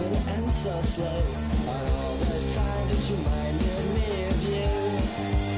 moving and so slow. And all the time just reminded me of you.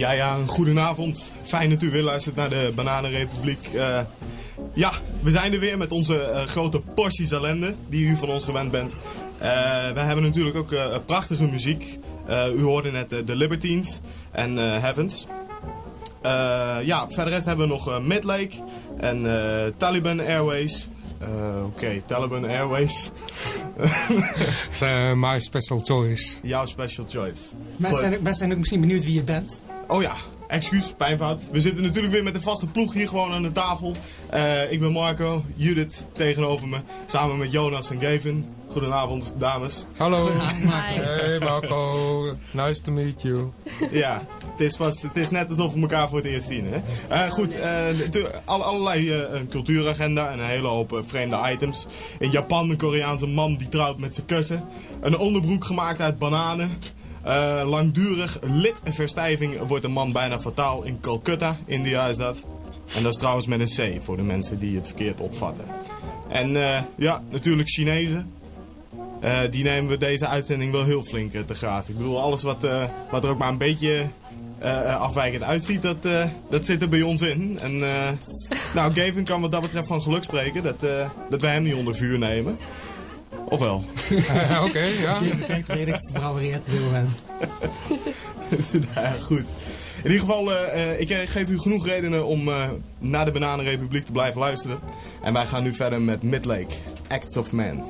Ja, ja, een goedenavond. Fijn dat u weer luistert naar de Bananenrepubliek. Eh, ja, we zijn er weer met onze eh, grote porties ellende, die u van ons gewend bent. Eh wij hebben natuurlijk ook eh, prachtige muziek. Eh, u hoorde net eh, The Libertines en eh, Heavens. Eh, ja, verder rest hebben we nog eh, Midlake en eh, Taliban Airways. Eh, Oké, Taliban Airways. Uh, my special choice. Jouw special choice. Mensen zijn, mensen zijn ook misschien benieuwd wie je bent. Oh ja, excuus, pijnfout. We zitten natuurlijk weer met de vaste ploeg hier gewoon aan de tafel. Eh, ik ben Marco, Judith tegenover me, samen met Jonas en Gavin. Goedenavond, dames. Hallo. Hey Marco, nice to meet you. Ja, het is, pas, het is net alsof we elkaar voor het eerst zien. Hè? Eh, goed, eh, allerlei eh, een cultuuragenda en een hele hoop vreemde items. In Japan een Koreaanse man die trouwt met zijn kussen. Een onderbroek gemaakt uit bananen. Eh, langdurig lidverstijving wordt een man bijna fataal in Calcutta, India is dat. En dat is trouwens met een C voor de mensen die het verkeerd opvatten. En eh, ja, natuurlijk Chinezen. Eh, die nemen we deze uitzending wel heel flink te grazen. Ik bedoel, alles wat, wat er ook maar een beetje afwijkend uitziet, dat, dat zit er bij ons in. En nou, Gavin kan wat dat betreft van geluk spreken dat, dat wij hem niet onder vuur nemen. Ofwel. Oké, ja. Redelijk verbrouwereerd op dit moment. ja, goed. In ieder geval, eh, eh, ik eh, geef u genoeg redenen om eh, naar de Bananenrepubliek te blijven luisteren. En wij gaan nu verder met Midlake, Acts of Man.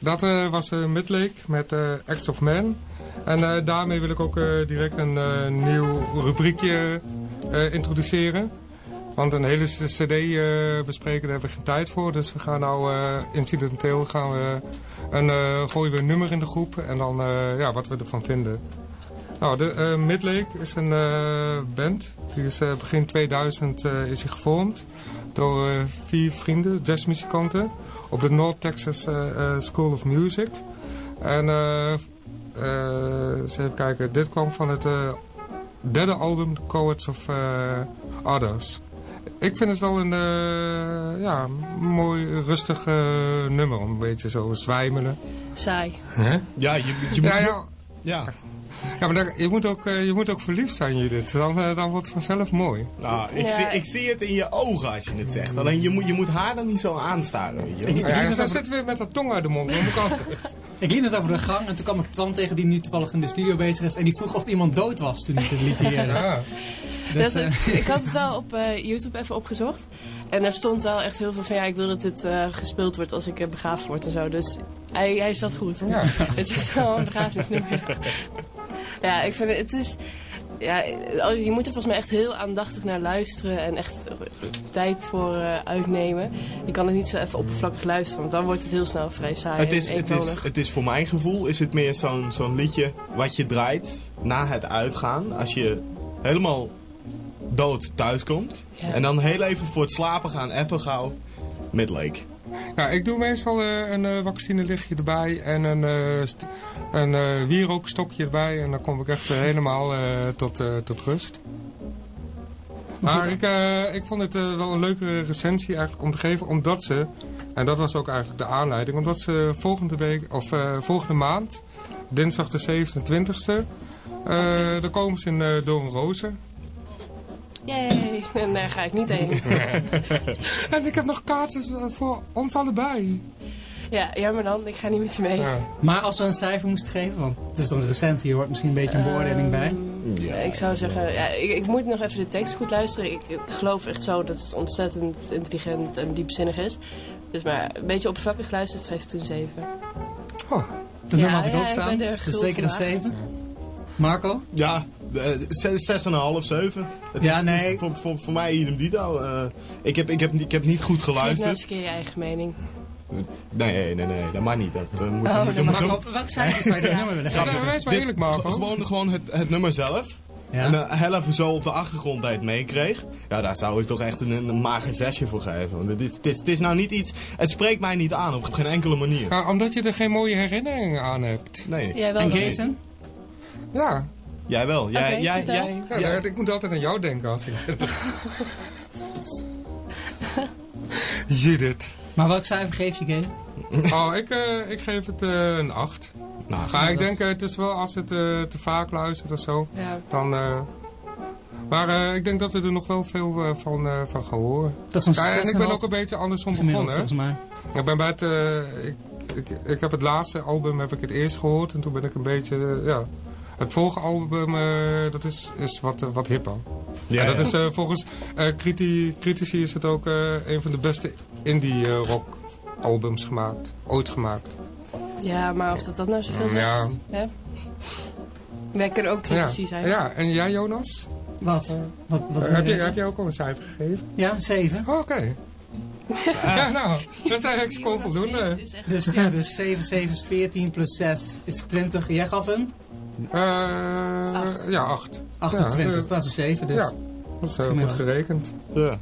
Dat eh, was eh Midlake met eh Acts of Man. En daarmee wil ik ook direct een nieuw rubriekje introduceren. Want een hele cd eh, bespreken, daar hebben we geen tijd voor. Dus we gaan nou incidenteel gaan we een, gooien we een nummer in de groep. En dan ja, wat we ervan vinden. Nou, de Midlake is een band. Die is begin 2000 eh, is die gevormd door vier vrienden, jazzmuzikanten, op de North Texas eh, eh, School of Music. En eh, eh, eens even kijken, dit kwam van het eh, derde album, The Cowards of eh, Others. Ik vind het wel een eh, ja, mooi rustig eh, nummer, een beetje zo zwijmelen. Saai. Hè? Ja, je, je moet... Ja, ja, ja. ja, maar daar- je, moet ook, eh, je moet ook verliefd zijn, Judith. Dan, eh, dan wordt het vanzelf mooi. Nou, ik, Ja. zie, ik zie het in je ogen als je het zegt. Alleen je moet, je moet haar dan niet zo aanstaren, weet je. Ik- Ja, over- zit weer met haar tong uit de mond. Dan moet ik altijd- Ik liep net over de gang en toen kwam ik Twan tegen die nu toevallig in de studio bezig is. En die vroeg of iemand dood was toen ik dit liedje ja. Dus, eh, ik had het wel op eh, YouTube even opgezocht. En er stond wel echt heel veel van ja, ik wil dat dit eh, gespeeld wordt als ik begraafd word en zo. Dus hij, hij zat goed. Ja. het is wel een begrafenisnummer. ja, ik vind het, is... Ja, je moet er volgens mij echt heel aandachtig naar luisteren en echt tijd voor eh, uitnemen. Je kan het niet zo even oppervlakkig luisteren, want dan wordt het heel snel vrij saai Het is, en het, is, het is voor mijn gevoel is het meer zo'n zo'n liedje wat je draait na het uitgaan. Als je helemaal dood thuis komt. Ja. En dan heel even voor het slapen gaan, even gauw Midlake. Ja, ik doe meestal eh, een eh, vaccinelichtje erbij en een, eh, st- een eh, wierookstokje erbij. En dan kom ik echt helemaal eh, tot, eh, tot rust. Maar ik, eh, ik vond het eh, wel een leuke recensie eigenlijk om te geven, omdat ze, en dat was ook eigenlijk de aanleiding, omdat ze volgende week, of eh, volgende maand, dinsdag de 27e, eh dan komen ze in uh, Doornrozen. Yay! En daar ga ik niet heen. En ik heb nog kaartjes eh, voor ons allebei. Ja, jammer dan. Ik ga niet met je mee. Ja. maar als we een cijfer moesten geven, want het is dan een recensie, hier hoort misschien een beetje een beoordeling bij. Ja. Ik zou zeggen, ja, ik, ik moet nog even de tekst goed luisteren. Ik, ik geloof echt zo dat het ontzettend intelligent en diepzinnig is. Dus maar een beetje oppervlakkig geluisterd geef ik toen 7. Oh, Dat Ja, nummer had ik ja, ook ik staan, ben er dus twee keer een vandaag. 7. Marco? Ja, eh, zes- zes en een half, zeven. Het Ja, is nee. Voor, voor, voor mij idem dito. Eh, ik, heb, ik, heb, niet- ik heb niet goed Geef nou eens geluisterd. een keer je eigen mening. Nee, nee, nee, dat mag niet. Dat, eh, moet Oh, dat mag Marco, welk cijfer zou je dit nummer willen Ja, geven? wees maar Dit- eerlijk, Marco. Gewoon, gewoon het, het nummer zelf. Ja? En uh, heel even zo op de achtergrond dat je het meekreeg. Ja, daar zou ik toch echt een, een mager zesje voor geven. Want het is, het, is, het is nou niet iets... Het spreekt mij niet aan op geen enkele manier. Ja, omdat je er geen mooie herinneringen aan hebt. Nee. Jij wel En? Ja, Jij wel. Jij, jij, jij, ja, jij- ik moet altijd aan jou denken als ik... Judith. Maar welk cijfer geef je, Gavin? Oh, ik, eh, ik geef het eh, een 8. Nou, Maar ik denk, eh, het is wel als het eh, te vaak luistert of zo, Ja. dan... eh, maar eh, ik denk dat we er nog wel veel eh, van, eh, van gaan horen. Dat is een Ja, en ik ben 6,5 ook een beetje andersom begonnen. volgens mij. Ik ben bij het... eh, ik, ik, ik heb het laatste album heb ik het eerst gehoord en toen ben ik een beetje... ja, het volgende album, eh, dat is, is wat, eh, wat hipper. ja, Ja, dat ja. is eh, volgens eh, criti critici is het ook eh, een van de beste indie eh, rock albums gemaakt. Ooit gemaakt. ja, maar of dat, dat nou zoveel zegt? Ja. Hè? Wij kunnen ook critici ja. zijn. Ja, en jij Jonas? Wat? Wat, wat heb, je, heb je ook al een cijfer gegeven? Ja, een 7. Oh, Oké. ja, nou, dat is eigenlijk gewoon voldoende. Dus, ja, dus 7, 7 is 14 plus 6 is 20. Jij gaf een? Eh, Acht. ja, 8. 28. Ja, dat is een 7. Dus. Ja, dat is heel goed gerekend. Ja.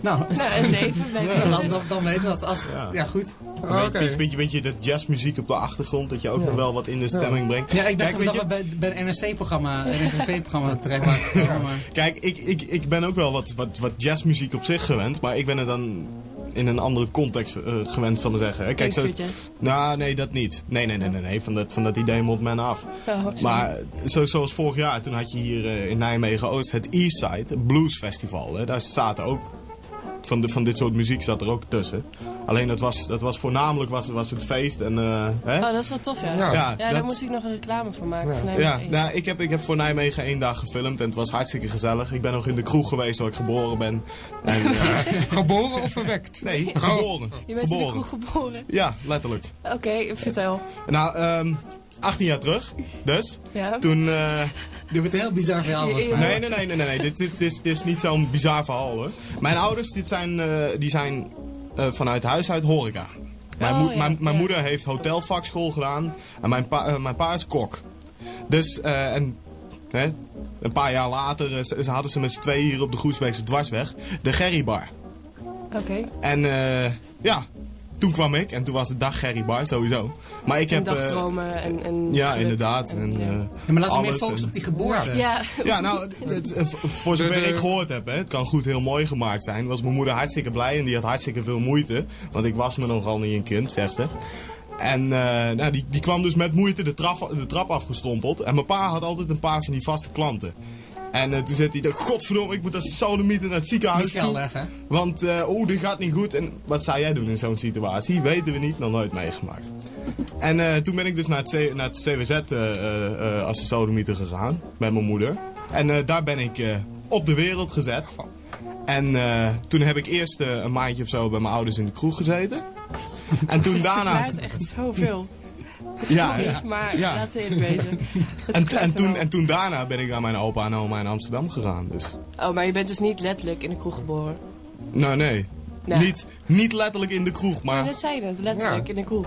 Nou, Nou, een 7 bij Ja, dan, dan, dan weten we dat. Als, Ja. ja. goed. Oh, Een Oké. beetje, beetje, beetje dat jazzmuziek op de achtergrond, dat je ook nog wel wat in de stemming brengt. Ja, ik dacht Kijk, weet dat je- we bij, bij een NRC-programma, NRC-programma terecht waren gekomen. Kijk, ik, ik, ik ben ook wel wat, wat, wat jazzmuziek op zich gewend, maar ik ben er dan in een andere context eh, gewend, zal ik maar zeggen. hè. Kijk, zo, nou, nee, dat niet. Nee, nee, nee, nee, nee van, dat, van dat idee moet men af. Oh. Maar zo, zoals vorig jaar, toen had je hier eh, in Nijmegen-Oost het Eastside, het Blues Festival. Hè. Daar zaten ook, van, de, van dit soort muziek zat er ook tussen. Alleen dat was, dat was voornamelijk was, was het feest en... eh, hè? Oh, dat is wel tof, ja. Ja. Ja, Ja, daar moest ik nog een reclame voor maken. Ja. Ja, nou, ik, heb, ik heb voor Nijmegen één dag gefilmd en het was hartstikke gezellig. Ik ben nog in de kroeg geweest waar ik geboren ben. En, eh, Geboren of verwekt? nee, geboren. Je bent in de geboren. kroeg geboren. Ja, letterlijk. Oké, vertel. Nou, ehm 18 jaar terug, dus. Ja. Toen... eh, Dit wordt een heel bizar verhaal volgens mij. nee, nee, nee, nee, nee, nee. Dit, dit, dit, is- dit is niet zo'n bizar verhaal hoor. Mijn ouders dit zijn, eh, die zijn eh, vanuit huis uit horeca. Mijn, Oh, ja, mijn, mijn ja. moeder heeft hotelvakschool gedaan en mijn pa, mijn pa is kok. Dus, eh, en hè, een paar jaar later ze- ze hadden ze met z'n tweeën hier op de Groesbeekse dwarsweg de Gerry Bar. Oké. En eh, ja, toen kwam ik en toen was het dag Gerry Bar sowieso. Maar ik En heb... eh, dagdromen en, en ja, geluk. inderdaad. En, En, ja. eh, Ja, maar laten we meer focussen en- op die geboorte. Ja, Ja, nou, het, het- het- voor zover De- de- ik gehoord heb, hè, het kan goed heel mooi gemaakt zijn, was mijn moeder hartstikke blij en die had hartstikke veel moeite. Want ik was me nogal niet een kind, zegt ze. En eh, nou, die, die kwam dus met moeite de, trap de trap afgestompeld. En mijn pa had altijd een paar van die vaste klanten. En eh, toen zei hij, godverdomme, ik moet als sodemieter naar het ziekenhuis Niet geld weg, hè? Want, eh oeh, dit gaat niet goed. En wat zou jij doen in zo'n situatie? Weten we niet, nog nooit meegemaakt. En eh, toen ben ik dus naar het, C- naar het CWZ eh, eh, eh, als de sodemieter gegaan. Met mijn moeder. En eh, daar ben ik eh, op de wereld gezet. En eh, toen heb ik eerst een maandje of zo bij mijn ouders in de kroeg gezeten. En toen daarna... verklaart echt zoveel. Ja, Sorry, ja. maar Ja. laten we eerlijk wezen. Het En, en, toen, en toen daarna ben ik naar mijn opa en oma in Amsterdam gegaan. Dus. Oh, maar je bent dus niet letterlijk in de kroeg geboren. Nou, nee. Niet, niet letterlijk in de kroeg, maar... Dat zei je net, letterlijk Ja. in de kroeg.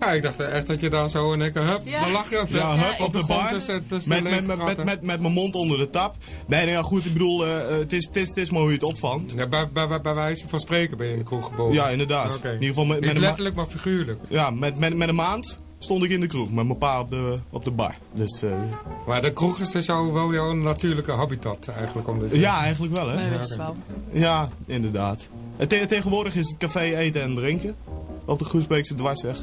Ja, ik dacht echt dat je daar zo in één keer, hup, Ja. dan lag je op de, Ja, hup, Ja, op de bar. tussen- tussen met, de met, met, met, met, met mijn mond onder de tap. Nee, nee, ja, goed, ik bedoel, eh, eh, het is, het is, het is maar hoe je het opvangt. Ja, bij, bij, bij, wijze van spreken ben je in de kroeg geboren. Ja, inderdaad. In ieder geval met, met, Niet een letterlijk, maar figuurlijk. ja, met, met, met een maand stond ik in de kroeg. Met mijn pa op de, op de bar. Dus eh, Maar de kroeg is dus jou, wel jouw natuurlijke habitat eigenlijk. Om dit ja, eigenlijk wel, hè. dat wist je wel. Ja, inderdaad. En te- tegenwoordig is het café eten en drinken. Op de Groesbeekse dwarsweg.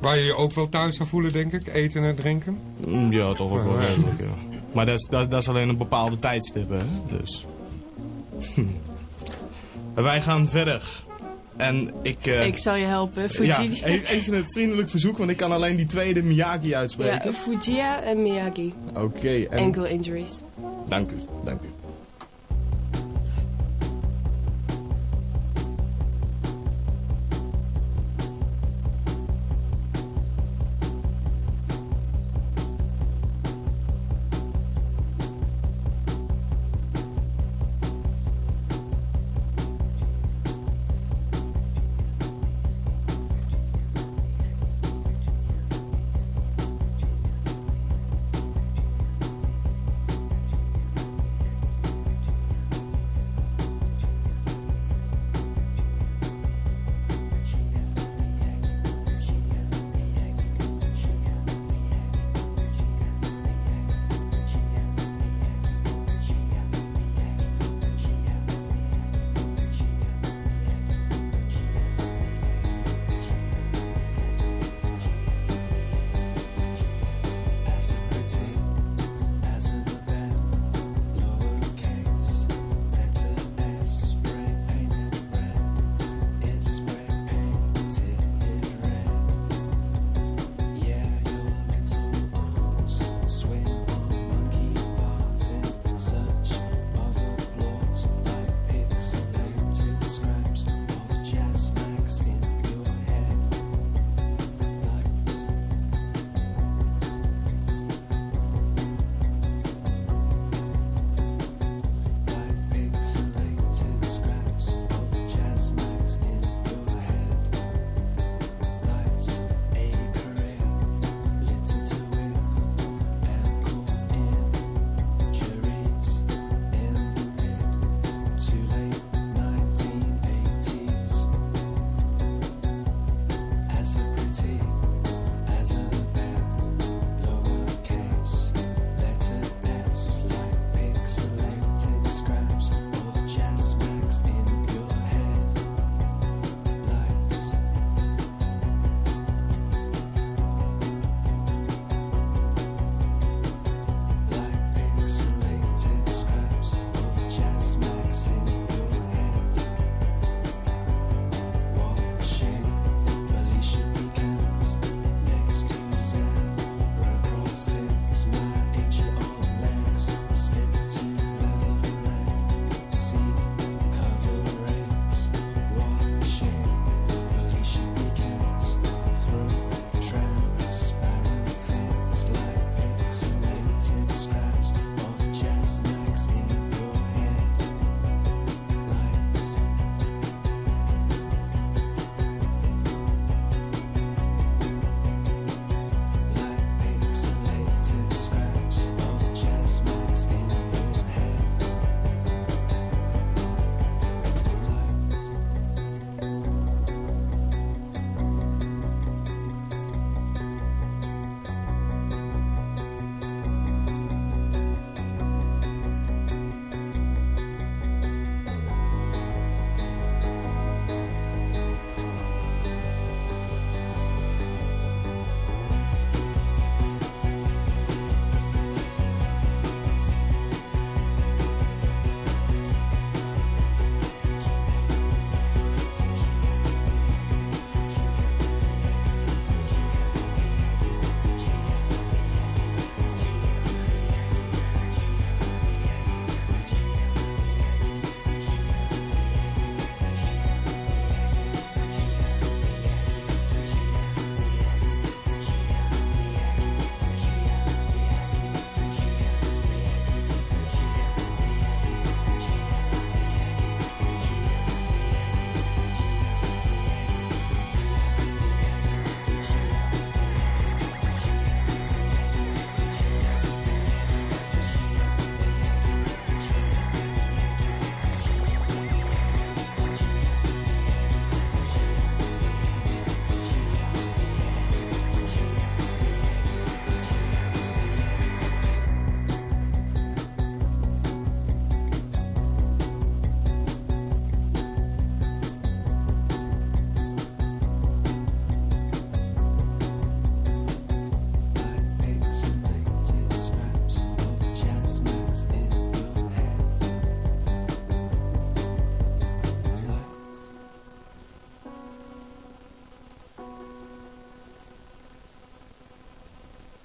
Waar je je ook wel thuis zou voelen, denk ik. Eten en drinken. Mm, Ja, toch ook wel redelijk, ja. Maar dat is, dat, is- dat is alleen een bepaalde tijdstip, hè. Dus... Wij gaan verder. En ik... eh, Ik zal je helpen. Ja, Fuji. e- even een vriendelijk verzoek, want ik kan alleen die tweede Miyagi Ja, uitspreken. Fujia en Miyagi. Oké, en Ankle injuries. dank u, dank u.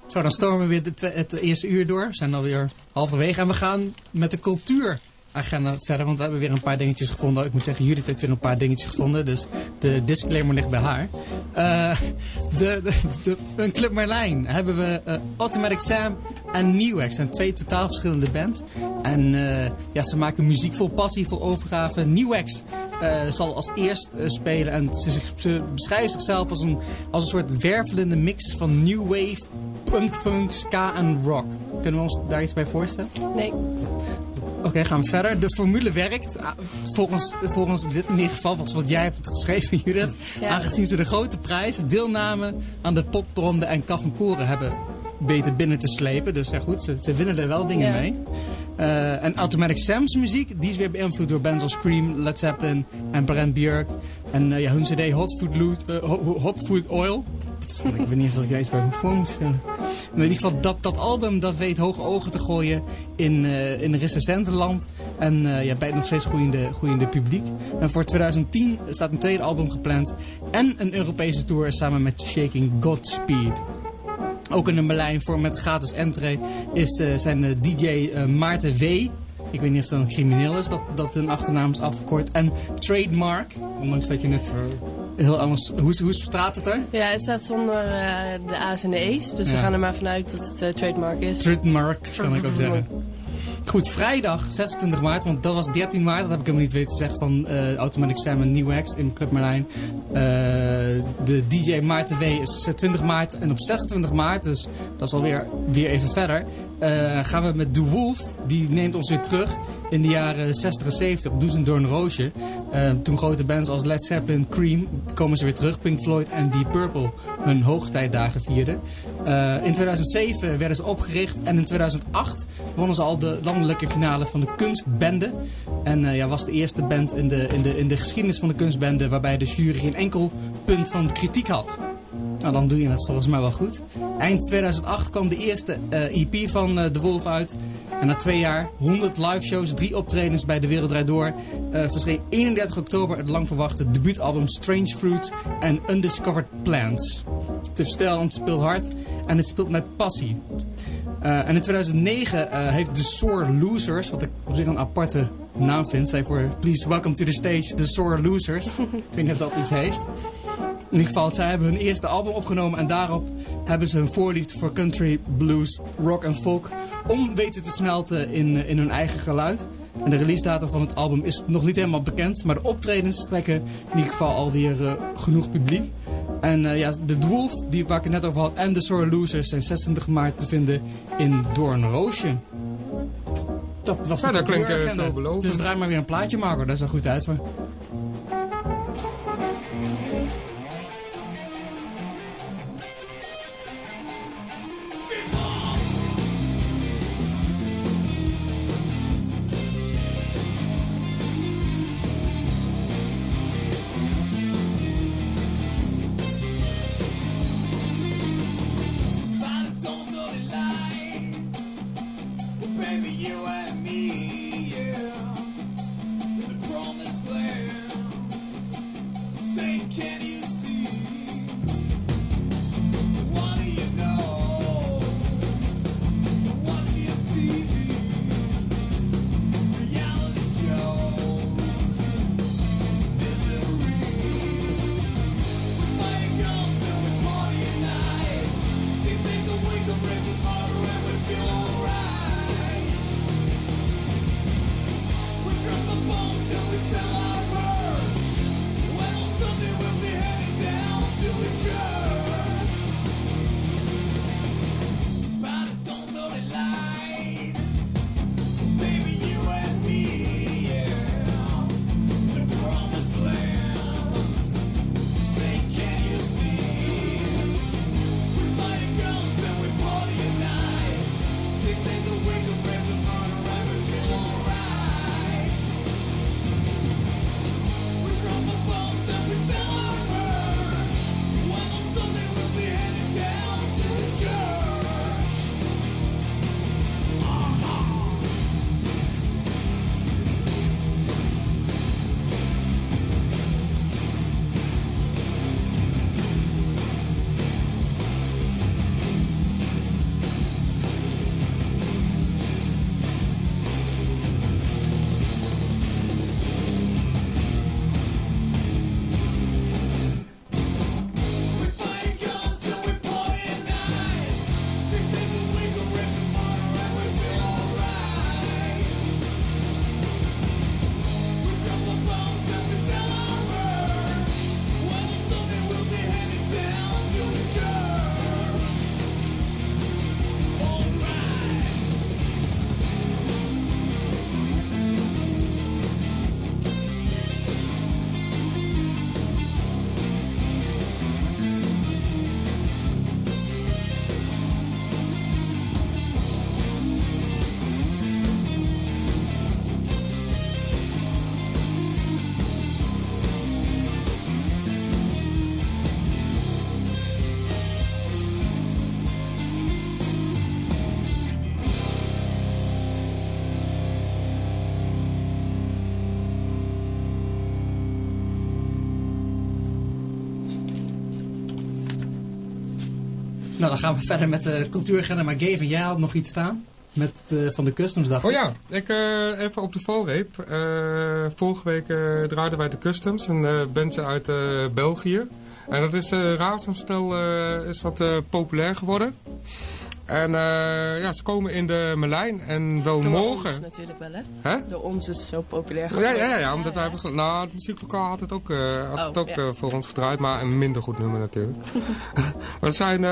Zo, dan stormen we weer het eerste uur door. We zijn alweer halverwege. En we gaan met de cultuuragenda verder. Want we hebben weer een paar dingetjes gevonden. Ik moet zeggen, Judith heeft weer een paar dingetjes gevonden. Dus de disclaimer ligt bij haar. Eh, de, de, een Club Merlijn hebben we eh, Automatic Sam en Newex. zijn twee totaal verschillende bands. En eh, ja, ze maken muziek vol passie, vol overgave. Eh, zal als eerst spelen. En ze, ze beschrijven zichzelf als een, als een soort wervelende mix van new wave, punk, funk, ska en rock. Kunnen we ons daar iets bij voorstellen? Nee. Oké, gaan we verder. De formule werkt. Ah, Volgens, volgens dit in ieder geval, volgens wat jij hebt geschreven, Judith. Ja. Aangezien ze de grote prijs, deelname aan de popronde en kaf en koren hebben weten binnen te slepen. Dus ja goed, ze, ze winnen er wel dingen Ja. mee. Eh, en Automatic Sam's muziek, die is weer beïnvloed door bands als Scream, Led Zeppelin en Brent Björk. En eh, ja, hun cd Hot Food, Loot, eh, Ho- Hot Food Oil. Ik weet niet wat ik daar iets bij voor moet stellen. In ieder geval, dat, dat album dat weet hoge ogen te gooien in, eh in recensentenland. En eh ja, bij het nog steeds groeiende, groeiende publiek. En voor 2010 staat een tweede album gepland. En een Europese tour samen met Shaking Godspeed. Ook in een Berlijn voor met gratis entree is, eh, zijn DJ Maarten W. Ik weet niet of dat een crimineel is, dat, dat een achternaam is afgekort. En Trademark, ondanks dat je het heel anders... Hoe, hoe staat het er? Ja, het staat zonder eh, de A's en de E's. Dus we gaan er maar vanuit dat het eh, trademark is. Trademark, kan ik ook zeggen. Goed, vrijdag 26 maart, want dat was 13 maart, dat heb ik helemaal niet weten te zeggen van eh, Automatic Sam en New X in Club Merlijn. Eh, de DJ Maarten W is 20 maart en op 26 maart, dus dat is alweer weer even verder, eh, gaan we met The Wolf, die neemt ons weer terug in de jaren 60 en 70 op Doezendorn Roosje. Eh, toen grote bands als Led Zeppelin, Cream, komen ze weer terug, Pink Floyd en Deep Purple hun hoogtijdagen vierden. Eh, in 2007 werden ze opgericht en in 2008 wonnen ze al de landelijke finale van de kunstbende. En ja, was de eerste band in de, in, de, in de geschiedenis van de kunstbende waarbij de jury geen enkel punt van kritiek had. Nou, dan doe je het volgens mij wel goed. Eind 2008 kwam de eerste eh, EP van eh, The Wolf uit. En na twee jaar, 100 live shows, drie optredens bij De Wereld Draait Door... eh, verscheen 31 oktober het lang verwachte debuutalbum Strange Fruits en Undiscovered Plants. Het is stijl en het speelt hard en het speelt met passie. En in 2009 eh, heeft The Sore Losers, wat ik op zich een aparte naam vind, zei voor Please Welcome to the Stage, The Sore Losers. ik weet niet dat iets heeft. In ieder geval, zij hebben hun eerste album opgenomen en daarop hebben ze hun voorliefde voor country, blues, rock en folk om weten te smelten in, eh, in hun eigen geluid. En de release datum van het album is nog niet helemaal bekend, maar de optredens trekken in ieder geval alweer eh, genoeg publiek. En eh, ja, de Dwarf, die waar ik het net over had, en de Sore Losers zijn 26 maart te vinden in Doornroosje. Dat was Ja, dat klinkt, cultuuragenda. veelbelovend. Dus draai maar weer een plaatje, Marco. Dat is wel goed uit. Nou, dan gaan we verder met de cultuuragenda. Maar Gavin, jij had nog iets staan? Met, eh, van de Customs dag. Oh ja, ik, eh, even op de valreep. Eh, vorige week draaiden wij de Customs, een bandje uit België. En dat is razendsnel is dat, populair geworden. En eh, ja, ze komen in de Merlijn en wel Door morgen. ons natuurlijk wel, hè? Door ons is zo populair Ja, ja, ja, ja, omdat wij hebben het Nou, het muzieklokaal had het ook, eh, had Oh, het ook ja. eh, voor ons gedraaid, maar een minder goed nummer natuurlijk. maar ze zijn,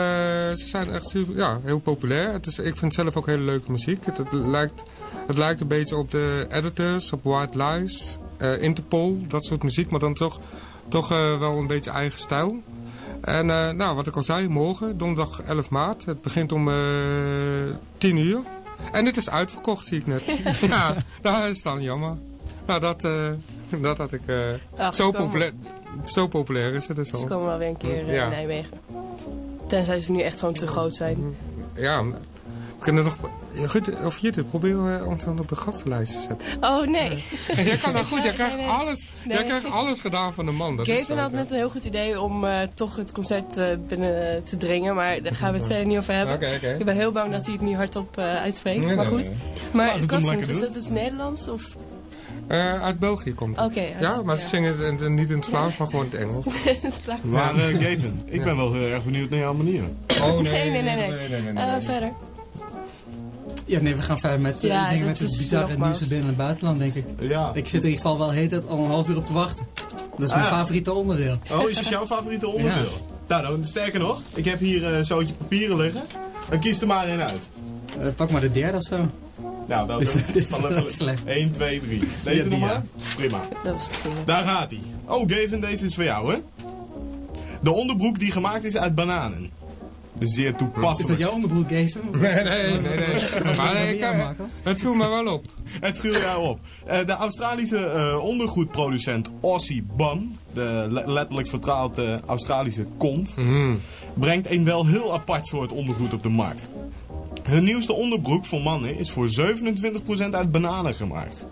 ze zijn echt super, ja, heel populair. Het is, ik vind zelf ook hele leuke muziek. Het, het lijkt, het lijkt een beetje op de Editors, op White Lies, Interpol, dat soort muziek, maar dan toch, toch wel een beetje eigen stijl. En eh, nou, wat ik al zei, morgen, donderdag 11 maart. Het begint om eh 10 uur. En het is uitverkocht, zie ik net. ja, nou, dat is dan jammer. Nou, dat, eh, dat had ik... eh, Ach, zo, ze populair, zo populair is het dus Ze al. komen wel weer een keer eh, Ja. in Nijmegen. Tenzij ze nu echt gewoon te groot zijn. Ja, we kunnen nog... Goed, of Jitte, probeer eh, ons dan op de gastenlijst te zetten. Oh nee. jij kan dat goed, jij Nee, krijgt, nee. alles, jij Nee. krijgt alles gedaan van de man. Dat is Gavin zo, had net een heel goed idee om eh, toch het concert eh, binnen te dringen. Maar daar gaan we het verder niet over hebben. Ik ben heel bang dat hij het niet hardop eh uitspreekt. Nee, maar nee, goed. nee. Maar we Customs, lekker is dat iets Nederlands? Of... Eh, uit België komt het. Ja, maar ze ja. zingen het niet in het Vlaams, maar gewoon in het Engels. Maar eh, Gavin, ik ben wel heel erg benieuwd naar jouw manier. Oh Nee, nee, nee, nee. Eh, verder. Ja, nee, we gaan verder met, eh, Ja, ik denk dat met het bizarre nieuws uit binnen- en buitenland, denk ik. Ja. Ik zit in ieder geval wel hele tijd al een half uur op te wachten. Dat is mijn Ah. favoriete onderdeel. Oh, is het jouw favoriete onderdeel? Nou, dan, sterker nog, ik heb hier eh, een zootje papieren liggen. Dan kies er maar één uit. Eh, pak maar de derde of zo. Nou, welke? Dit is- dit is Van wel slecht. 1, 2, 3. Deze Ja, die, nog maar? ja. Prima. Dat was het. Daar gaat hij. Oh, Gavin, deze is voor jou, hè? De onderbroek die gemaakt is uit bananen. Zeer Is toepasselijk. dat jouw onderbroek, Gavin? Nee, nee, nee. nee. Maar nee, ik, jou eh, het viel me wel op. Het viel jou op. Eh, de Australische eh, ondergoedproducent Aussie Bum, de le- letterlijk vertaald eh, Australische kont, brengt een wel heel apart soort ondergoed op de markt. Hun nieuwste onderbroek voor mannen is voor 27% uit bananen gemaakt.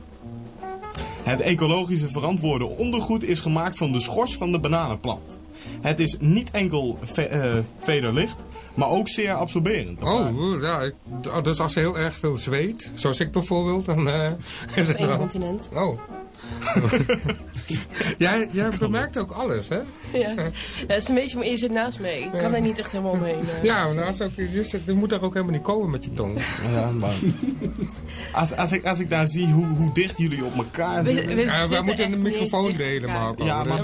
Het ecologische verantwoorde ondergoed is gemaakt van de schors van de bananenplant. Het is niet enkel ve eh, vederlicht, maar ook zeer absorberend. Oh, ja. ik- oh, dus als je heel erg veel zweet, zoals ik bijvoorbeeld, dan eh, is het wel... continent. Oh. jij, jij bemerkt ook alles, hè? Ja. ja, het is een beetje, maar je zit naast me. Ik kan daar niet echt helemaal omheen. eh. Ja, maar als ook, je, moet daar ook helemaal niet komen met je tong. Ja, maar... Als, als, ik, als ik daar zie hoe, hoe dicht jullie op elkaar We, zitten... we Ja, zitten wij moeten echt een microfoon delen. Marco. Ja, maar Ja, maar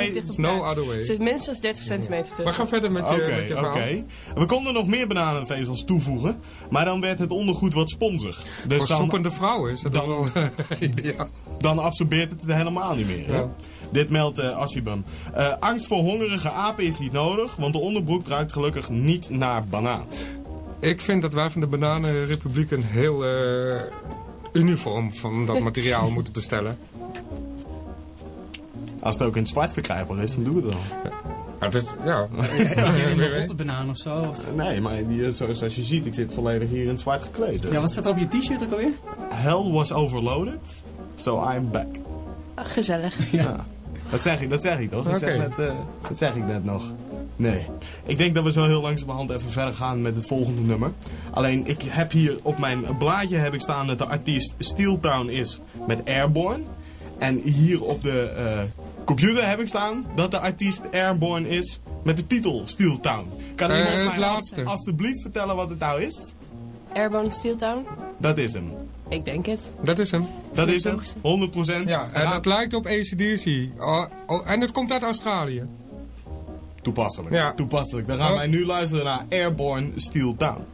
we dicht op no other way. Er zit minstens 30 centimeter tussen. Maar ga verder met je, Oké, met je oké. verhaal. We konden nog meer bananenvezels toevoegen, maar dan werd het ondergoed wat sponsig. Dus Voor dan, soepende vrouwen is dat dan- dan wel ideaal. dan absorbeert het het helemaal niet meer. hè? Ja. Dit meldt Assibum. Eh, angst voor hongerige apen is niet nodig, want de onderbroek ruikt gelukkig niet naar banaan. Ik vind dat wij van de Bananenrepubliek een heel eh, uniform van dat materiaal moeten bestellen. Als het ook in het zwart verkrijgbaar is, dan doe ik het dan. Ja, het is, ja. Heb je een rotte banaan of zo? Of... Nee, maar die, zo- zoals je ziet, ik zit volledig hier in het zwart gekleed. hè. Ja, wat staat er op je t-shirt ook alweer? Hell was overloaded, so I'm back. Gezellig. Ja. Dat zeg ik, dat zeg ik toch? Ik zeg net, eh, dat zeg ik net nog. Nee. Ik denk dat we zo heel langzamerhand even verder gaan met het volgende nummer. Alleen, ik heb hier op mijn blaadje heb ik staan dat de artiest Steeltown is met Airborne. En hier op de eh, computer heb ik staan dat de artiest Airborne is met de titel Steeltown. Kan Eh, iemand mij laatste. als- alstublieft vertellen wat het nou is? Airborne Steeltown? Dat is hem. Ik denk het. Dat is hem. Dat is hem. 100%. Ja, en het lijkt op ACDC. Oh, oh, en het komt uit Australië. Toepasselijk. Ja. Toepasselijk. Dan gaan Oh. wij nu luisteren naar Airborne Steel Town.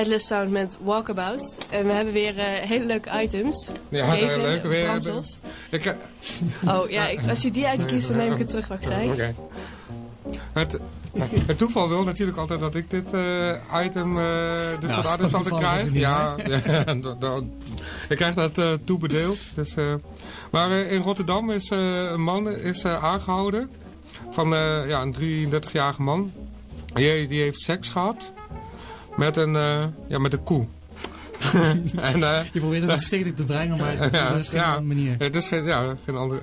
Headless Sound met Walkabout. En we hebben weer eh, hele leuke items. Ja, Even, eh, leuk. Weer, brand los. ik, eh, Oh ja, ik, als je die uitkiest, dan neem ik het terug wat ik zei. Oké. Het, het toeval wil natuurlijk altijd dat ik dit eh, item, eh dit soort items altijd krijg. het niet, Ja, ja dat- dat- ik krijg dat toebedeeld. Dus, eh, maar eh, in Rotterdam is eh, een man is, eh, aangehouden. Van eh, ja, een 33-jarige man. Die, die heeft seks gehad met een, eh, ja, met een koe. en, eh, Je probeert het voorzichtig te brengen, maar dat is geen ja, manier. Het is geen, ja, geen andere.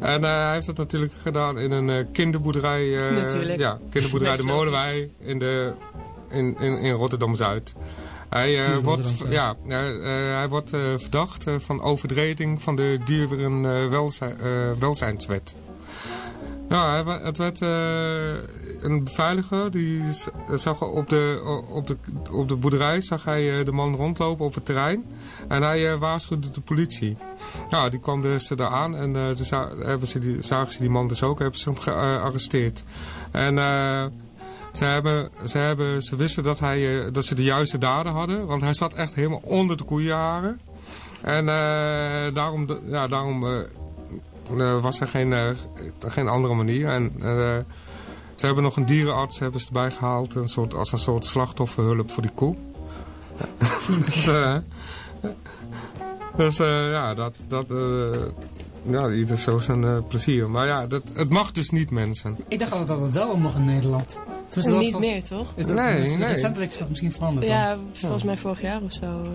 En eh, hij heeft het natuurlijk gedaan in een eh, kinderboerderij. eh, Natuurlijk. Ja, kinderboerderij De. Molenwei in, de, in, in, in Rotterdam-Zuid. Hij, eh, wordt, ja, hij wordt eh, verdacht eh, van overtreding van de dierenwelzijnswet. welzijnswet. Nou, het werd eh, een beveiliger die zag op de, op de, op de boerderij zag hij eh, de man rondlopen op het terrein. En hij eh, waarschuwde de politie. Nou, die kwam dus daar aan en dus hebben ze die, zagen ze die man dus ook, hebben ze hem gearresteerd. En ze, hebben, ze, hebben, ze wisten dat, hij, dat ze de juiste daden hadden, want hij zat echt helemaal onder de koeienharen. En daarom, ja, daarom was er geen, geen andere manier. En ze hebben nog een dierenarts hebben ze erbij gehaald, een soort, als een soort slachtofferhulp voor die koe. dus eh, dus eh, ja, dat, dat eh, ja, ieder zo zijn eh, plezier. Maar ja, dat, het mag dus niet, mensen. Ik dacht altijd dat het wel mag in Nederland. Was Niet meer, toch? Is dat, Nee, dat is nee. Recentelijk is dat misschien veranderd. dan. Ja, volgens mij vorig jaar of zo.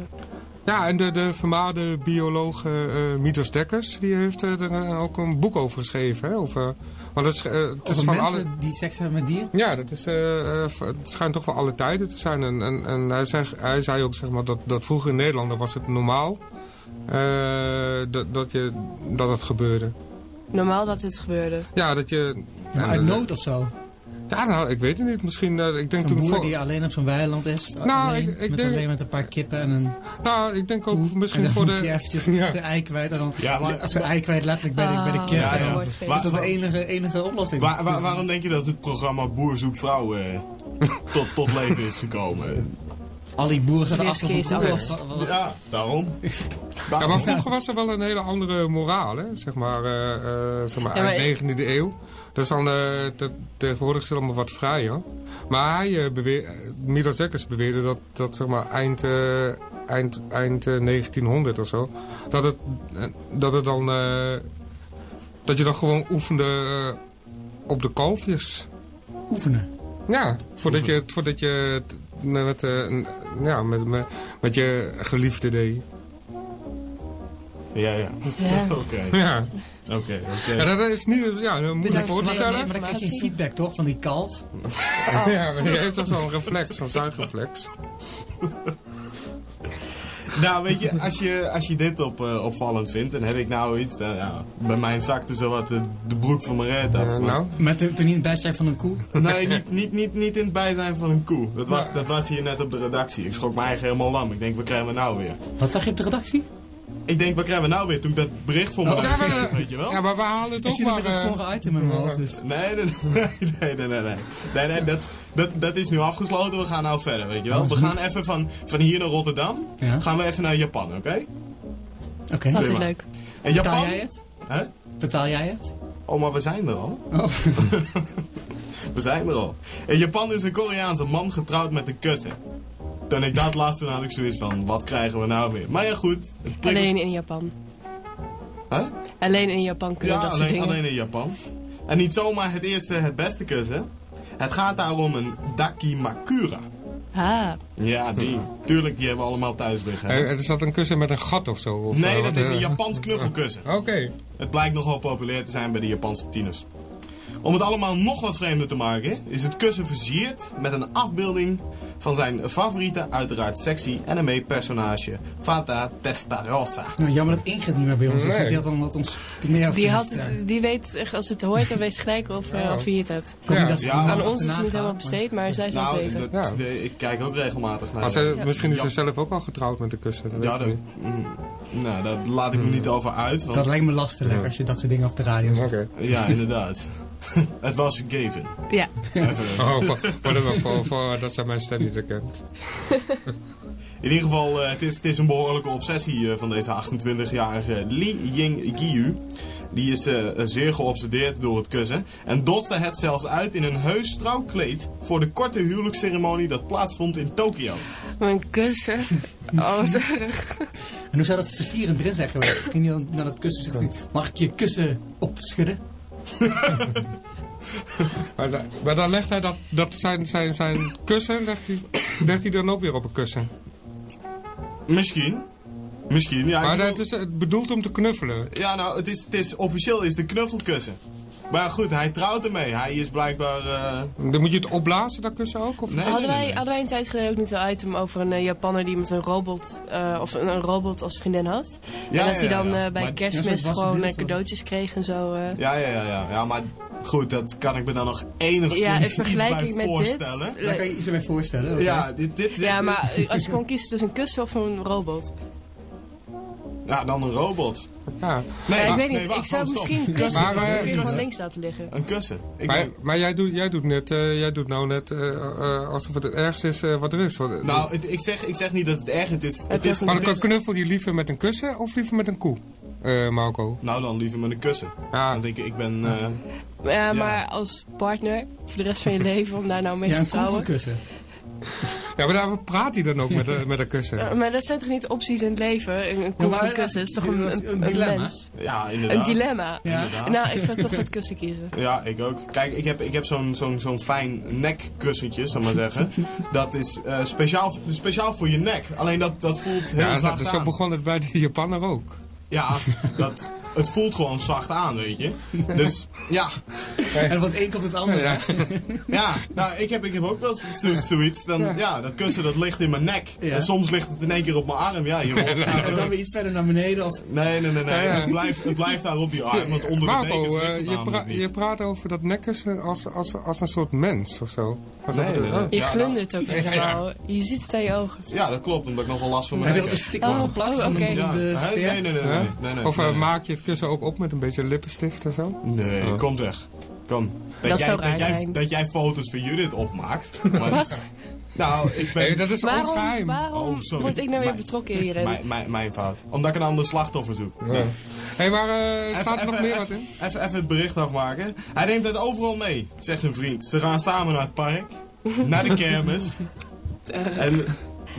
Ja, en de, de vermaarde bioloog eh eh, Midas Dekkers, die heeft eh, er ook een boek over geschreven. Hè, over, want het is, het is van mensen alle... die seks hebben met dieren. Ja, dat is, het schijnt toch voor alle tijden te zijn. En, en, en hij, zei, hij zei ook zeg maar, dat, dat vroeger in Nederland was het normaal eh, dat, dat, je, dat het gebeurde. Normaal dat dit gebeurde. Ja, dat je... Ja, uit nood of zo. Ja, nou, ik weet het niet. Misschien, eh, ik denk toen... boer voor- die alleen op zo'n weiland is. Nou, alleen, ik- ik met, denk- alleen met een paar kippen en een Nou, ik denk ook koe. misschien voor de... hij eventjes Ja. zijn ei kwijt. En dan, Ja, maar- of zijn ei kwijt letterlijk bij de, bij de Ah, kip. Ja, woordspeling. Is dat de enige, enige oplossing? Waar, waar- Dus- waarom denk je dat het programma Boer zoekt vrouw eh, tot, tot leven is gekomen? Al die boeren zaten achter wat- Ja, daarom. Ja, maar vroeger was er wel een hele andere moraal, hè? Zeg maar, eh, eh, zeg maar Ja, maar eind 19e eeuw. Dat is dan, eh, te- tegenwoordig is het allemaal wat vrijer. Maar hij uh, beweer, Milos Dekkers beweerde dat, dat zeg maar eind, eh, eind, eind eh, 1900 of zo, dat het, eh, dat het dan, eh, dat je dan gewoon oefende eh, op de kalfjes. Oefenen. Ja, voordat je, voordat je met, met, eh, ja, met, met, met je geliefde deed. Ja, ja. Ja. Oké, Ja. Oké, oké. Ja, dat is niet ja, moeilijk voor te stellen. Maar dan krijg je geen feedback toch van die kalf? Ja, maar die heeft toch zo'n reflex, zo'n zuigreflex. Nou, weet je, als je, als je dit op, eh, opvallend vindt, dan heb ik nou iets. eh, ja, bij mij zakte zo wat de, de broek van mijn reet af. Eh, maar- nou, Met de, toen niet het best zijn van een koe? Nee, niet, niet, niet, niet in het bijzijn van een koe. Dat was, dat was hier net op de redactie. Ik schrok me eigen helemaal lam. Ik denk, wat krijgen we nou weer? Wat zag je op de redactie? Ik denk, wat krijgen we nou weer? Toen ik dat bericht voor me Oh, ja, uitging, maar, weet je wel? ja, maar we halen het Ik ook maar... met het eh, vorige item in mijn hoofd. Dus. Nee, nee, nee, nee, nee, nee, nee. Dat, dat, dat is nu afgesloten. We gaan nou verder, weet je wel? We gaan even van, van hier naar Rotterdam. Ja. Gaan we even naar Japan, oké? Oké. Altijd maar. leuk. En Japan... jij het? Hè? Vertaal jij het? Oh, maar we zijn er al. Oh. We zijn er al. In Japan is een Koreaanse man getrouwd met een kussen. Toen ik dat las, toen had ik zoiets van, wat krijgen we nou weer? Maar ja, goed. Alleen in Japan. Hè? Alleen in Japan kunnen Ja, dat soort alleen, dingen. alleen in Japan. En niet zomaar het eerste, het beste kussen. Het gaat daar om een dakimakura. Ah, Ja, die. Tuurlijk, die hebben we allemaal thuis liggen. hè? Er, er zat een kussen met een gat of zo. Of, Nee, eh, dat is een eh, Japans knuffelkussen. Oké. Het blijkt nogal populair te zijn bij de Japanse tieners. Om het allemaal nog wat vreemder te maken, is het kussen versierd met een afbeelding van zijn favoriete, uiteraard sexy anime-personage, Fata Testarossa. Nou, jammer dat Ingrid niet meer bij ons is. Nee. Die had dan wat ons te meer over die, had het, die weet, als het hoort, dan weet ze gelijk of, eh, Ja. of je het hebt. Ja. dat Ja, Aan ons is het niet helemaal besteed, maar zij zal het Nou, weten. dat- ik kijk ook regelmatig naar. Ze, Ja. misschien is ze Ja. zelf ook al getrouwd met de kussen. dat Ja, dat, mm, nou, daar laat ik me niet over uit. Want, Dat lijkt me lastig als je dat soort dingen op de radio zegt. Ja, inderdaad. Het was Gavin. Ja. Even, Oh, voor, voor, voor, dat zijn mijn stem niet herkend. In ieder geval, eh, het, is, het is een behoorlijke obsessie eh, van deze 28-jarige Li Ying Giyu. Die is eh, zeer geobsedeerd door het kussen. En doste het zelfs uit in een heus trouwkleed voor de korte huwelijksceremonie dat plaatsvond in Tokio. Mijn kussen. Oh. En hoe zou dat versierend erin zijn geweest? Ging hij dan naar dat kussen en zegt mag ik je kussen opschudden? Maar, da- maar dan legt hij dat, dat zijn, zijn, zijn kussen, legt hij, legt hij dan ook weer op een kussen. Misschien. Misschien, ja. Maar bedoel- het is bedoeld om te knuffelen. Ja, nou, het is, het is, officieel is de knuffelkussen. Maar goed, hij trouwt ermee. Hij is blijkbaar... eh, Dan moet je het opblazen, dat kussen ook? Of Nee, hadden, nee, wij, nee. hadden wij een tijd geleden ook niet een item over een eh, Japanner die met een robot, eh, of een, een robot als vriendin had? Ja, en dat ja, hij dan ja, ja. bij Maar- kerstmis Ja, gewoon cadeautjes kreeg en zo. eh. Ja, ja, ja, ja. Ja, maar goed, dat kan ik me dan nog enigszins Ja, in iets vergelijking bij met dit. voorstellen. Daar kan je iets bij voorstellen. Ja, dit, dit, dit- Ja, maar als je gewoon kiest tussen een kussen of een robot. Ja, dan een robot. Ja. Nee, Ja, ik weet niet, nee, wacht, ik zou stop, misschien stop. kussen, Maar, maar, eh, kun je gewoon kussen. links laten liggen. Een kussen. Ik Maar, denk- maar jij, doet, jij doet net, eh, jij doet nou net eh, eh, alsof het het ergste is eh, wat er is. Wat- nou, het- ik, zeg, ik zeg niet dat het erg is. Het is, het is, maar dan is- knuffel je liever met een kussen of liever met een koe, eh Marco? nou, dan liever met een kussen. Ja, Want ik, ik ben... eh, Ja, maar als partner voor de rest van je leven om daar nou mee Ja, te een trouwen. kussen. Ja maar daar praat hij dan ook met, een- met een kussen. Ja, maar dat zijn toch niet opties in het leven? Een, een koe Ja, kussen, is toch een, een- een, een een dilemma. mens? ja, inderdaad. Een dilemma. Ja. Inderdaad. Nou, ik zou toch voor het kussen kiezen. Ja, ik ook. Kijk, ik heb, ik heb zo'n zo'n zo'n fijn nekkussentje, zal ik maar zeggen. Dat is eh, speciaal, speciaal voor je nek. Alleen dat, dat voelt heel Ja, zacht dat, zo begon het bij de Japanner ook. Ja, dat, het voelt gewoon zacht aan, weet je. Dus ja, En van het een komt het andere. Ja. ja nou, ik heb, ik heb ook wel zo, zoiets. Dan, ja. dat kussen dat ligt in mijn nek. Ja. En soms ligt het in één keer op mijn arm. Ja, je rolt dan weer iets verder naar beneden. Of... Nee, nee, nee, nee. Ja, ja. Het, blijft, het blijft daar op die arm, want onder de dekens ligt eh, je, namelijk pra- niet. je praat over dat nekkussen als, als, als een soort mens of zo. Alsof Nee, het- nee, nee. Je Ja, glundert ook helemaal. Je ziet het aan je ogen. Ja, dat klopt, omdat ik nogal last van Heb mijn je er ook nek een heb. sticker Oh, geplakt oh, de nee, ster? nee, nee, nee, Ja? nee, nee, nee, Of eh, nee, nee. maak je het kussen ook op met een beetje lippenstift en zo? Nee, Oh. komt weg. Kom. Dat, Dat jij, zou raar dat, jij, dat jij foto's van Judith opmaakt. Maar, Wat? Nou, ik ben... Dat is ons Waarom, geheim. waarom Oh, sorry. word ik nou weer betrokken hierin? Mijn, mijn, mijn fout. Omdat ik een ander slachtoffer zoek. Ja. Hé, maar eh, Even- staat er nog even- meer wat in? Even, even het bericht afmaken. Hij neemt het overal mee, zegt een vriend. Ze gaan samen naar het park, naar de kermis. en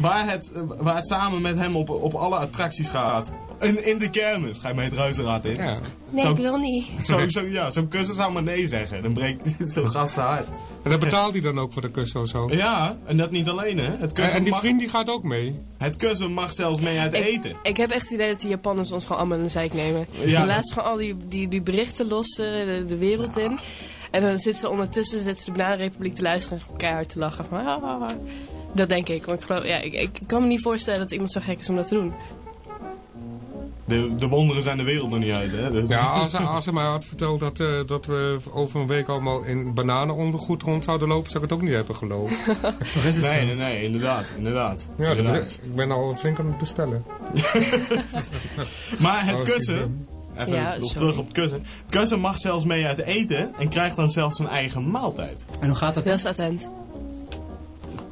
waar het, waar het samen met hem op, op alle attracties gaat. In, in de kermis. Ga je mee het reuzenrad in? Ja. nee, Zo- ik wil niet. Zo, zo, ja, zo'n kussen zou maar nee zeggen. Dan breekt zo'n gast zijn hart. En dan betaalt hij dan ook voor de kussen of zo. Ja, en dat niet alleen hè. Het En, kussen, en die mag, vriend die gaat ook mee. het kussen mag zelfs mee uit Ik, eten. ik heb echt het idee dat die Japanners ons gewoon allemaal in de zijk nemen. Ja. Ze laten gewoon al die, die, die berichten los eh, de, de wereld in. En dan zitten ze ondertussen zitten ze de Bananenrepubliek te luisteren en gewoon keihard te lachen. Van, ah, ah, ah. Dat denk ik. Want ik, geloof, ja, ik, ik kan me niet voorstellen dat iemand zo gek is om dat te doen. De, de wonderen zijn de wereld nog niet uit hè. Dus- Ja, als, hij- als hij mij had verteld dat, eh, dat we over een week allemaal in bananenondergoed rond zouden lopen, zou ik het ook niet hebben geloofd. Toch is het Nee, zo. nee, nee, inderdaad, inderdaad. Ja, ik ben al flink aan het bestellen. Maar het Oh, kussen, even Ja, nog terug op het kussen. Het kussen mag zelfs mee uit eten en krijgt dan zelfs een eigen maaltijd. En hoe gaat dat? Dat is attent.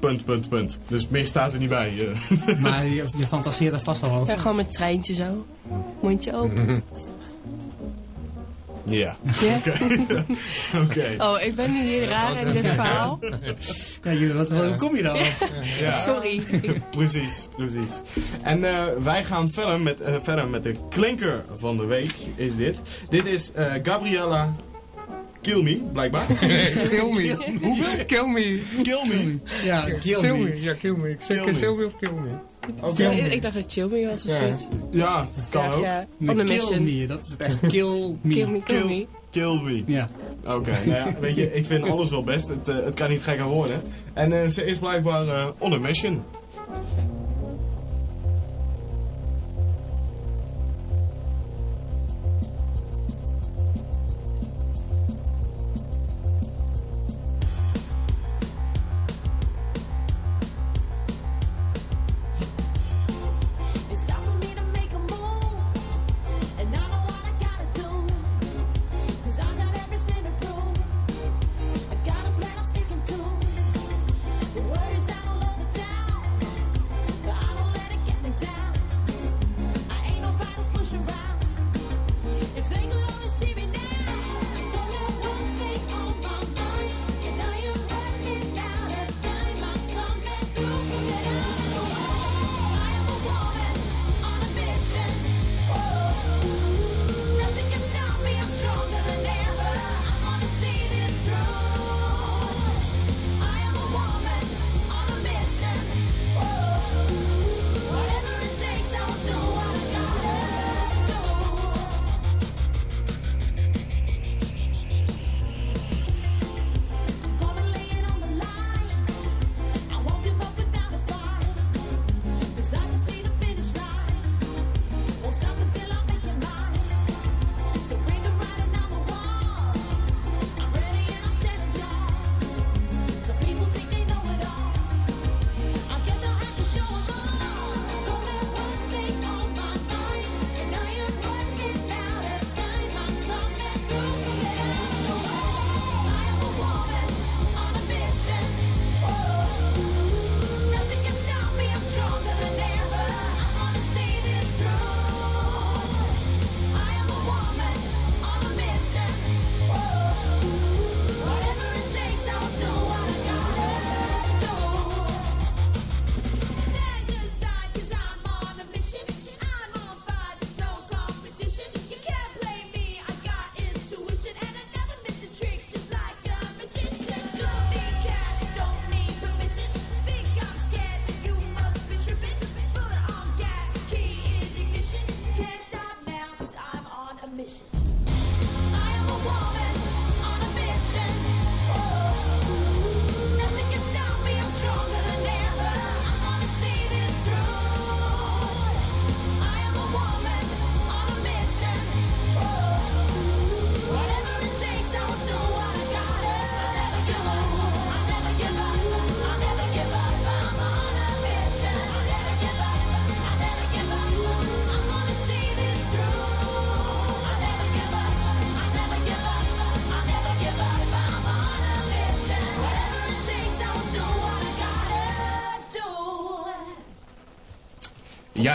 Punt, punt, punt. Dus meer staat er niet bij. eh. Maar je, je fantaseert er vast wel Ja, over. gewoon met het treintje zo. Mondje open. Ja, Ja. oké. Oh, ik ben nu hier raar in dit verhaal. Ja, jullie, wat, wat- hoe kom je dan? Ja, Sorry. Precies, precies. En eh, wij gaan verder met, eh, verder met de klinker van de week, is dit. Dit is eh, Gabriella Kill Me, blijkbaar. kill me. Hoeveel? Kill me. Kill Me. Ja, kill Kill me. me. Ja, kill me. Ik zeg Kill me. kill me of kill me. Ik, ik dacht dat chill me was of Ja. zoiets. Ja, kan ja, ook. Ja, Nee, on a kill mission. me, dat is het echt. Kill me. Kill me, kill me. Kill Me. Ja. Oké, nou ja, weet je, ik vind alles wel best. Het, eh, het kan niet gekker worden. En eh, ze is blijkbaar eh, on a mission.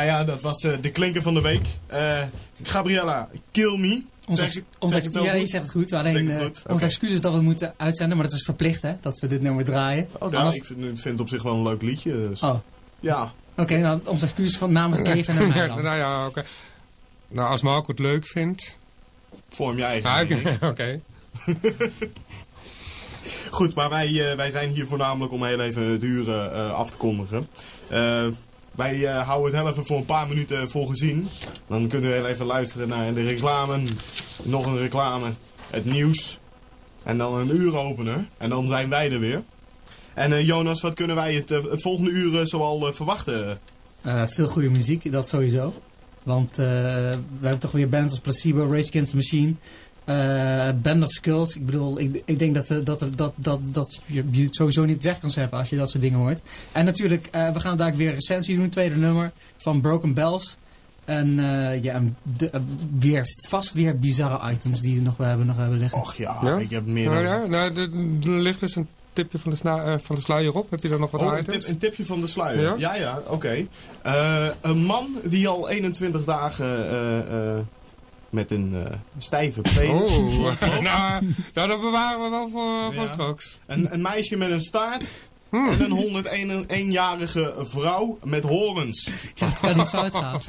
Ja, ja, dat was eh, de klinker van de week. Eh, Gabriella, kill me. Ons, Zeg ex- ons ja, je zegt het goed. Alleen eh, onze Oké. excuses dat we het moeten uitzenden, maar het is verplicht hè, dat we dit nummer draaien. Oh, ja, Anders- ik vind, ik vind het op zich wel een leuk liedje. Dus. Oh, Ja, oké. nou, onze excuses van namens Kevin en mij nou ja, oké. Nou, als Marco het leuk vindt. vorm je eigen oké. Goed, maar wij, eh, wij zijn hier voornamelijk om heel even het uren eh, af te kondigen. Eh, wij eh, houden het heel even voor een paar minuten voor gezien. Dan kunnen we heel even luisteren naar de reclame, nog een reclame, het nieuws en dan een uuropener. En dan zijn wij er weer. En eh, Jonas, wat kunnen wij het, eh, het volgende uur zoal verwachten? Veel goede muziek, dat sowieso. Want we hebben toch weer bands als Placebo, Rage Against the Machine, eh, Band of Skulls. Ik bedoel, ik, ik denk dat, eh, dat, dat, dat, dat, je je het sowieso niet weg kan zetten als je dat soort dingen hoort. En natuurlijk, eh, we gaan daar weer een recensie doen, tweede nummer van Broken Bells. En eh, ja, de- weer, vast weer bizarre items die we nog we hebben, nog hebben liggen. Och ja, Ja? ik heb meer Nou dan... ja, nou, er er ligt dus een tipje van de, sna- van de sluier op. Heb je daar nog wat Oh, een, items? tip, een tipje van de sluier. Ja? Ja, ja, oké. Eh, een man die al 21 dagen eh, eh, met een eh, stijve penis Oh, nou, nou, dat bewaren we wel voor, voor Ja. straks. Een, een meisje met een staart. Hmm. En een 101-jarige vrouw met horens. Ja, dat kan niet fout gaan.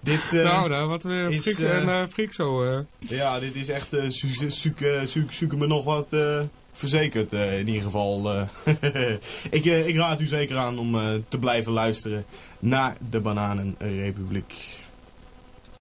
Dit, eh, nou, daar wat weer is, freak, eh, en uh, freak zo. eh. ja, dit is echt... eh zoek, zoek, zoek, zoeken me nog wat eh, verzekerd eh, in ieder geval. eh. ik, eh, ik raad u zeker aan om eh, te blijven luisteren naar de Bananenrepubliek.